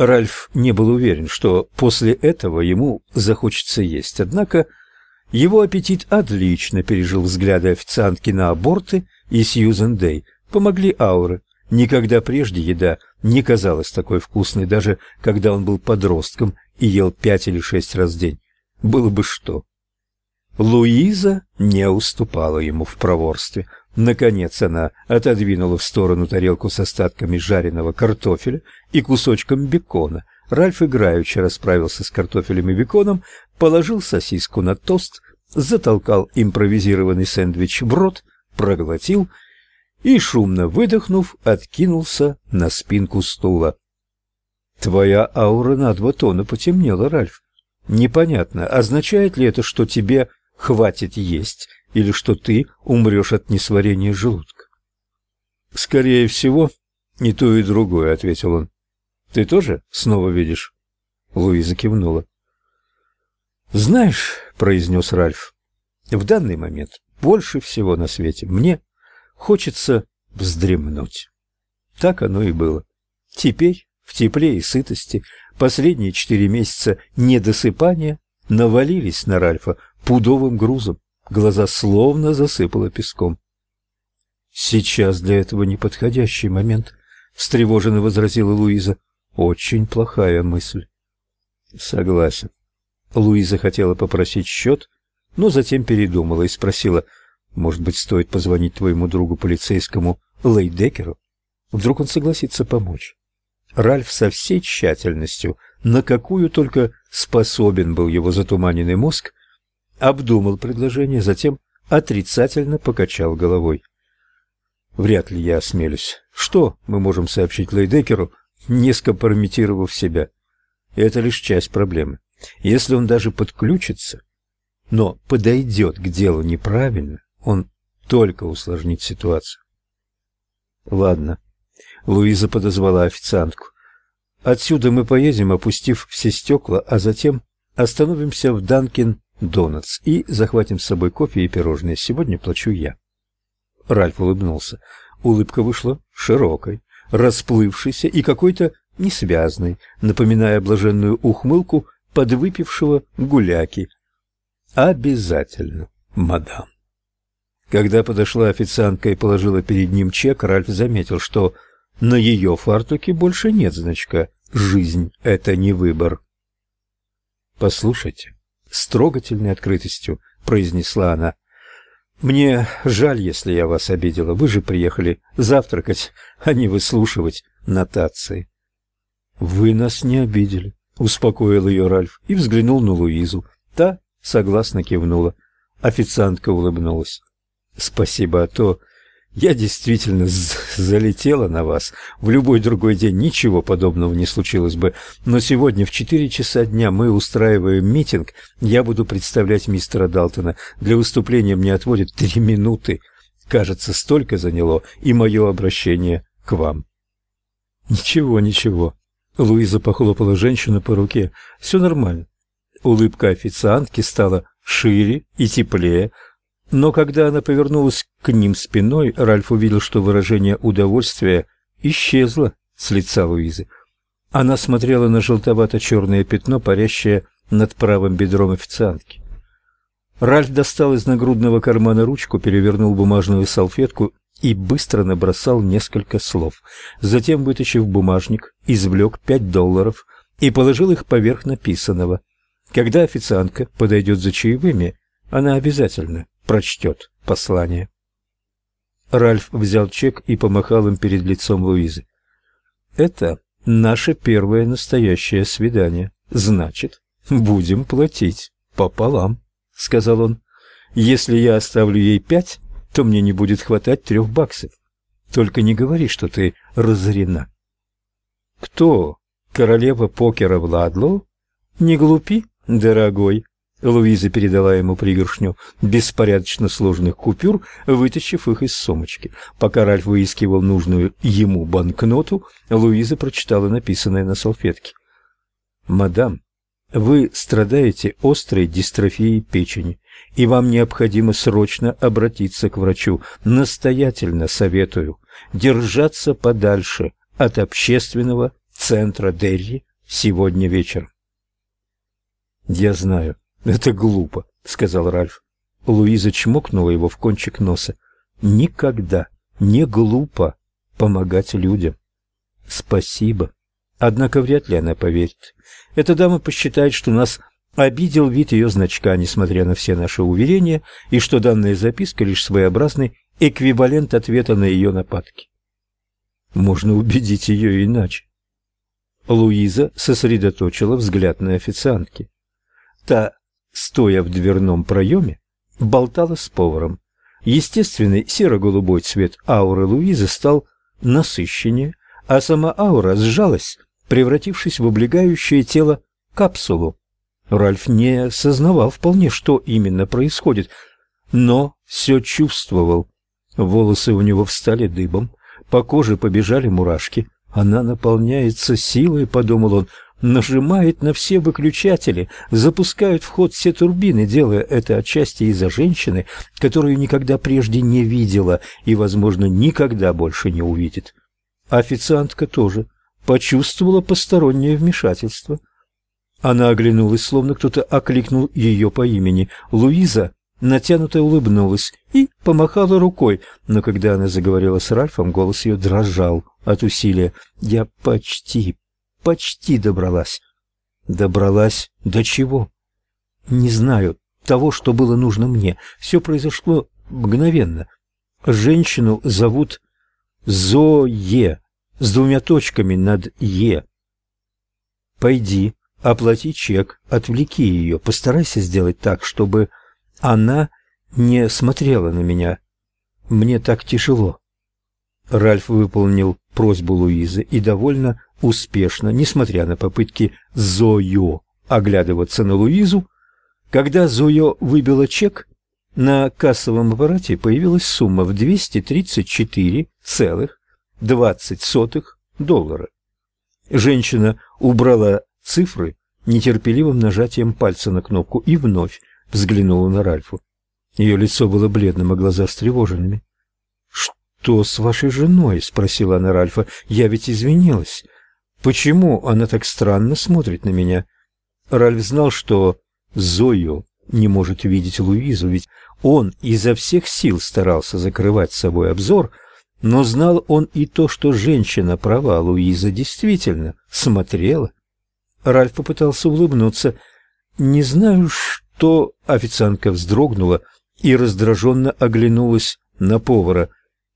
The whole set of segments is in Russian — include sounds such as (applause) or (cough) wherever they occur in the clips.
Ральф не был уверен, что после этого ему захочется есть, однако его аппетит отлично пережил взгляды официантки на аборты и Сьюзен Дэй. Помогли ауры. Никогда прежде еда не казалась такой вкусной, даже когда он был подростком и ел пять или шесть раз в день. Было бы что. Луиза не уступала ему в проворстве. Наконец она отодвинула в сторону тарелку с остатками жареного картофеля и кусочком бекона. Ральф играючи расправился с картофелем и беконом, положил сосиску на тост, затолкал импровизированный сэндвич в рот, проглотил и, шумно выдохнув, откинулся на спинку стула. «Твоя аура на два тона потемнела, Ральф. Непонятно, означает ли это, что тебе хватит есть или что ты умрешь от несварения желудка. Скорее всего, и то, и другое, ответил он. Ты тоже снова видишь? Луиза кивнула. Знаешь, произнес Ральф, в данный момент больше всего на свете мне хочется вздремнуть. Так оно и было. Теперь, в тепле и сытости, последние четыре месяца недосыпания навалились на Ральфа пудовым грузом, глаза словно засыпало песком. Сейчас для этого неподходящий момент, встревоженно возразила Луиза. Очень плохая мысль. Согласен. Луиза хотела попросить счет, но затем передумала и спросила: "Может быть, стоит позвонить твоему другу полицейскому Лейдекеру? Вдруг он согласится помочь?" Ральф со всей тщательностью, на какую только способен был его затуманенный мозг, обдумал предложение, затем отрицательно покачал головой. Вряд ли я осмелюсь. Что мы можем сообщить Лейдекеру, не скомпрометировав себя? Это лишь часть проблемы. Если он даже подключится, но подойдет к делу неправильно, он только усложнит ситуацию. Ладно. Луиза подозвала официантку. Отсюда мы поедем, опустив все стекла, а затем остановимся в Данкин Донатс и захватим с собой кофе и пирожные. Сегодня плачу я. Ральф улыбнулся. Улыбка вышла широкой, расплывшейся и какой-то несвязной, напоминая блаженную ухмылку подвыпившего гуляки. Обязательно, мадам. Когда подошла официантка и положила перед ним чек, Ральф заметил, что на ее фартуке больше нет значка «Жизнь – это не выбор». «Послушайте», с трогательной открытостью произнесла она. Мне жаль, если я вас обидела. Вы же приехали завтракать, а не выслушивать нотации. Вы нас не обидели, успокоил ее Ральф и взглянул на Луизу. Та согласно кивнула. Официантка улыбнулась. Спасибо, а то я действительно залетела на вас. В любой другой день ничего подобного не случилось бы. Но сегодня в четыре часа дня мы устраиваем митинг. Я буду представлять мистера Далтона. Для выступления мне отводят три минуты. Кажется, столько заняло и мое обращение к вам. Ничего, ничего. Луиза похлопала женщину по руке. Все нормально. Улыбка официантки стала шире и теплее, но когда она повернулась к ним спиной, Ральф увидел, что выражение удовольствия исчезло с лица Луизы. Она смотрела на желтовато-черное пятно, парящее над правым бедром официантки. Ральф достал из нагрудного кармана ручку, перевернул бумажную салфетку и быстро набросал несколько слов. Затем, вытащив бумажник, извлек пять долларов и положил их поверх написанного. Когда официантка подойдет за чаевыми, она обязательно прочтет послание. Ральф взял чек и помахал им перед лицом Луизы. Это наше первое настоящее свидание. Значит, будем платить пополам, сказал он. Если я оставлю ей пять, то мне не будет хватать трех баксов. Только не говори, что ты разорена. Кто? Королева покера Владлоу? Не глупи, дорогой. Луиза передала ему пригоршню беспорядочно сложных купюр, вытащив их из сумочки. Пока Ральф выискивал нужную ему банкноту, Луиза прочитала написанное на салфетке. «Мадам, вы страдаете острой дистрофией печени, и вам необходимо срочно обратиться к врачу. Настоятельно советую держаться подальше от общественного центра Дерри сегодня вечером. Я знаю, это глупо, сказал Ральф. Луиза чмокнула его в кончик носа. Никогда не глупо помогать людям. Спасибо. Однако вряд ли она поверит. Эта дама посчитает, что нас обидел вид ее значка, несмотря на все наши уверения, и что данная записка лишь своеобразный эквивалент ответа на ее нападки. Можно убедить ее иначе. Луиза сосредоточила взгляд на официантке. Та, стоя в дверном проеме, болтала с поваром. Естественный серо-голубой цвет ауры Луизы стал насыщеннее, а сама аура сжалась, превратившись в облегающее тело капсулу. Ральф не сознавал вполне, что именно происходит, но все чувствовал. Волосы у него встали дыбом, по коже побежали мурашки. Она наполняется силой, подумал он, нажимает на все выключатели, запускает в ход все турбины, делая это отчасти из-за женщины, которую никогда прежде не видела и, возможно, никогда больше не увидит. Официантка тоже почувствовала постороннее вмешательство. Она оглянулась, словно кто-то окликнул ее по имени. Луиза натянуто улыбнулась и помахала рукой, но когда она заговорила с Ральфом, голос ее дрожал от усилия. «Я почти, почти добралась». «Добралась до чего?» «Не знаю. Того, что было нужно мне. Все произошло мгновенно. Женщину зовут Зое, с двумя точками над «е». Пойди, оплати чек, отвлеки ее, постарайся сделать так, чтобы она не смотрела на меня. Мне так тяжело. Ральф выполнил просьбу Луизы и довольно успешно, несмотря на попытки Зоё оглядываться на Луизу, когда Зоё выбила чек, на кассовом аппарате появилась сумма в 234,20 доллара. Женщина убрала цифры нетерпеливым нажатием пальца на кнопку и вновь взглянула на Ральфу. Ее лицо было бледным, а глаза встревоженными. «Что с вашей женой?» — спросила она Ральфа. «Я ведь извинилась. Почему она так странно смотрит на меня?» Ральф знал, что Зою не может видеть Луизу, ведь он изо всех сил старался закрывать собой обзор, но знал он и то, что женщина права, Луиза действительно смотрела. Ральф попытался улыбнуться. «Не знаю, что...» Официантка вздрогнула и раздраженно оглянулась на повара.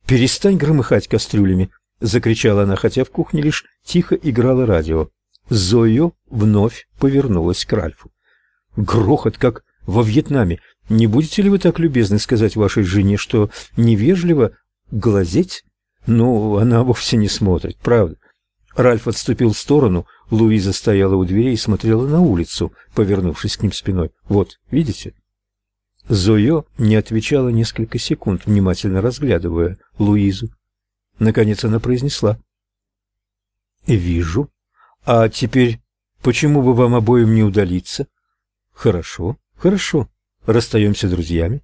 «Перестань громыхать кастрюлями!» — закричала она, хотя в кухне лишь тихо играло радио. Зоё вновь повернулась к Ральфу. «Грохот, как во Вьетнаме. Не будете ли вы так любезны сказать вашей жене, что невежливо глазеть? Ну, она вовсе не смотрит, правда?» Ральф отступил в сторону, Луиза стояла у дверей и смотрела на улицу, повернувшись к ним спиной. «Вот, видите?» Зоё не отвечала несколько секунд, внимательно разглядывая Луизу. Наконец она произнесла. «Вижу. А теперь почему бы вам обоим не удалиться?» «Хорошо, хорошо. Расстаемся друзьями?»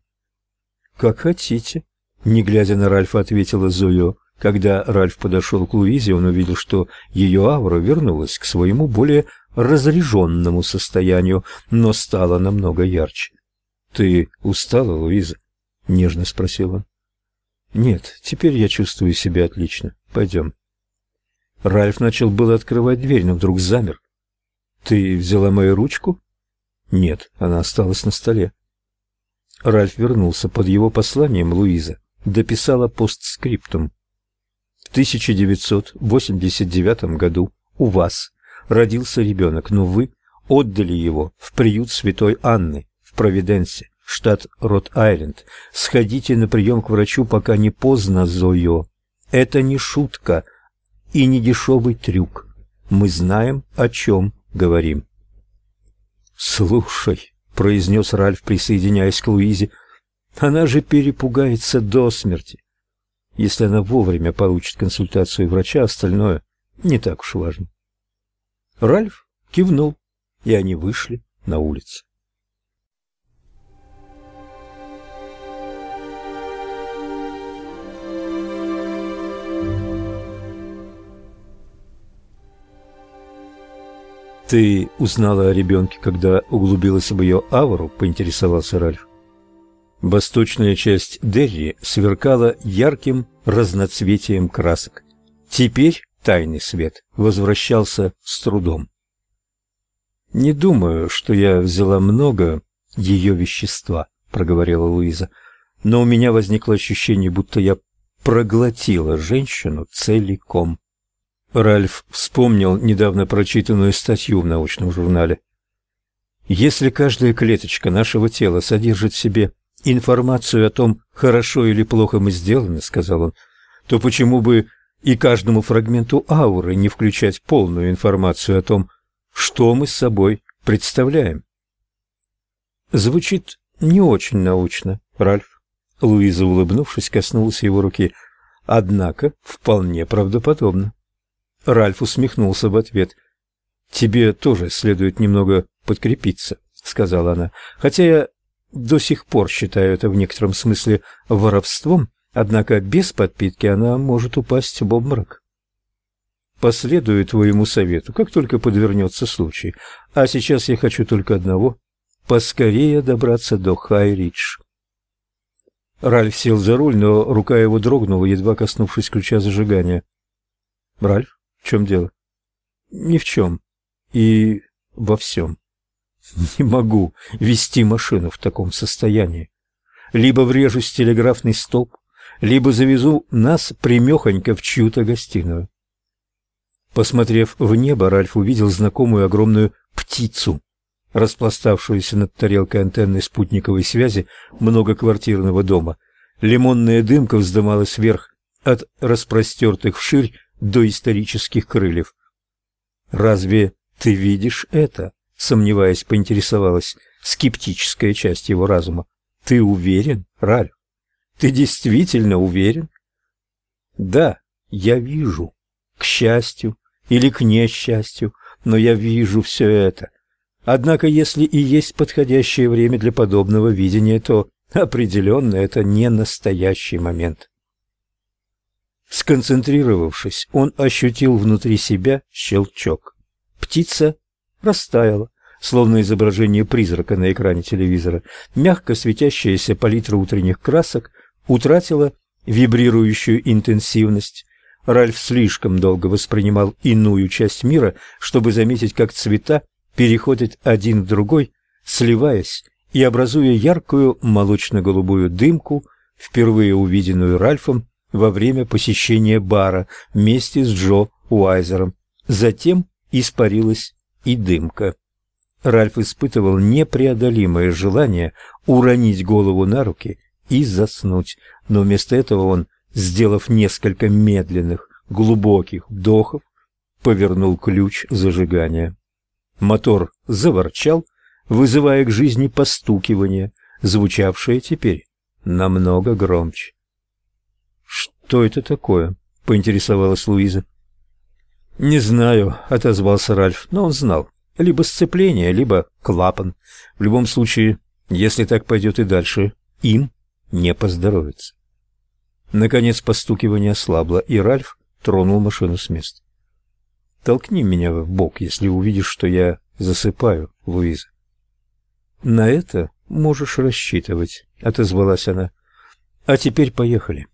«Как хотите», — не глядя на Ральфа, ответила Зоё. Когда Ральф подошел к Луизе, он увидел, что ее аура вернулась к своему более разряженному состоянию, но стала намного ярче. «Ты устала, Луиза?» — нежно спросил он. «Нет, теперь я чувствую себя отлично. Пойдем». Ральф начал было открывать дверь, но вдруг замер. «Ты взяла мою ручку?» «Нет, она осталась на столе». Ральф вернулся. Под его посланием Луиза дописала постскриптум. В 1989 году у вас родился ребенок, но вы отдали его в приют Святой Анны в Провиденсе, штат Рот-Айленд. Сходите на прием к врачу, пока не поздно, Зоё. Это не шутка и не дешевый трюк. Мы знаем, о чем говорим. «Слушай», — произнес Ральф, присоединяясь к Луизе, — «она же перепугается до смерти. Если она вовремя получит консультацию врача, остальное не так уж важно. Ральф кивнул, и они вышли на улицу. Ты узнала о ребенке, когда углубилась в ее ауру, поинтересовался Ральф. Восточная часть Дерри сверкала ярким разноцветием красок. Теперь тайный свет возвращался с трудом. Не думаю, что я взяла много ее вещества, проговорила Луиза. Но у меня возникло ощущение, будто я проглотила женщину целиком. Ральф вспомнил недавно прочитанную статью в научном журнале. Если каждая клеточка нашего тела содержит в себе информацию о том, хорошо или плохо мы сделаны, сказал он, то почему бы и каждому фрагменту ауры не включать полную информацию о том, что мы с собой представляем? Звучит не очень научно, Ральф. Луиза, улыбнувшись, коснулась его руки. Однако вполне правдоподобно. Ральф усмехнулся в ответ. «Тебе тоже следует немного подкрепиться», — сказала она. «Хотя я до сих пор считаю это в некотором смысле воровством, однако без подпитки она может упасть в обморок». «Последую твоему совету, как только подвернется случай. А сейчас я хочу только одного — поскорее добраться до Хай-Ридж». Ральф сел за руль, но рука его дрогнула, едва коснувшись ключа зажигания. «Ральф?» В чем дело? Ни в чем. И во всем. (laughs) Не могу вести машину в таком состоянии. Либо врежусь в телеграфный столб, либо завезу нас примехонько в чью-то гостиную. Посмотрев в небо, Ральф увидел знакомую огромную птицу, распластавшуюся над тарелкой антенны спутниковой связи многоквартирного дома. Лимонная дымка вздымалась вверх от распростертых вширь до исторических крыльев. Разве ты видишь это? сомневаясь, поинтересовалась скептическая часть его разума. Ты уверен, Ральф? Ты действительно уверен? Да, я вижу. К счастью или к несчастью, но я вижу все это. Однако, если и есть подходящее время для подобного видения, то определенно это не настоящий момент. Сконцентрировавшись, он ощутил внутри себя щелчок. Птица растаяла, словно изображение призрака на экране телевизора. Мягко светящаяся палитра утренних красок утратила вибрирующую интенсивность. Ральф слишком долго воспринимал иную часть мира, чтобы заметить, как цвета переходят один в другой, сливаясь и образуя яркую молочно-голубую дымку, впервые увиденную Ральфом во время посещения бара вместе с Джо Уайзером. Затем испарилась и дымка. Ральф испытывал непреодолимое желание уронить голову на руки и заснуть, но вместо этого он, сделав несколько медленных, глубоких вдохов, повернул ключ зажигания. Мотор заворчал, вызывая к жизни постукивание, звучавшее теперь намного громче. «Что это такое?» — поинтересовалась Луиза. «Не знаю», — отозвался Ральф, но он знал. Либо сцепление, либо клапан. В любом случае, если так пойдет и дальше, им не поздоровится. Наконец постукивание ослабло, и Ральф тронул машину с места. «Толкни меня в бок, если увидишь, что я засыпаю, Луиза». «На это можешь рассчитывать», — отозвалась она. «А теперь поехали».